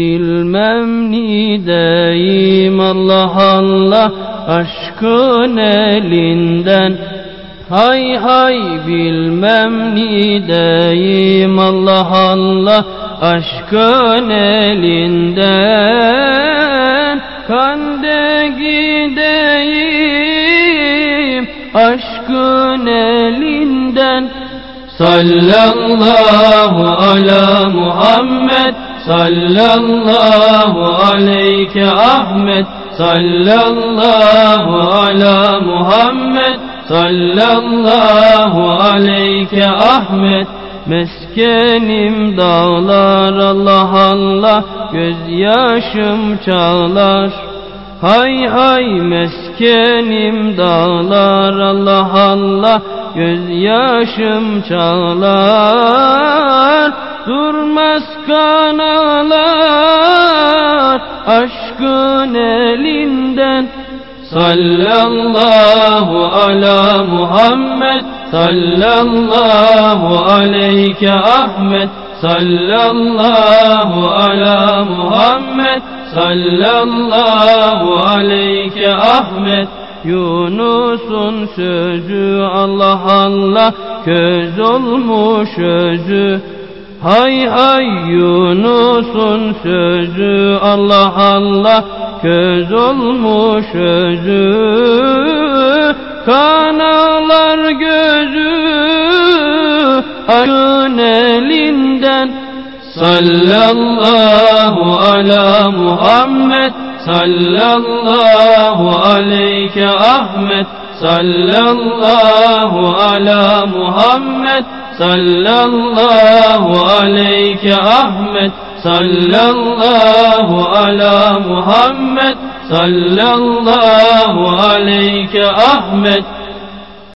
Bilmem nideyim Allah Allah aşkın elinden. Hay hay bilmem nideyim Allah Allah aşkın elinden. Kande gideyim aşkın elinden. Sallallahu ala Muhammed Sallallahu aleyke Ahmet Sallallahu ala Muhammed Sallallahu aleyke Ahmet. Meskenim dağlar Allah Allah Gözyaşım çağlar. Hay hay meskenim dağlar Allah Allah Gözyaşım çağlar Durmaz kanalar Aşkın elinden. Sallallahu ala Muhammed Sallallahu aleyke Ahmet. Sallallahu ala Muhammed Sallallahu aleyke Ahmet. Yunus'un sözü Allah Allah köz olmuş özü Hay hay Yunus'un sözü Allah Allah köz olmuş özü. Kanalar gözü akın elinden. Sallallahu ala Muhammed Sallallahu aleyke Ahmet. Sallallahu ala Muhammed Sallallahu aleyke Ahmet Sallallahu ala Muhammed Sallallahu aleyke Ahmet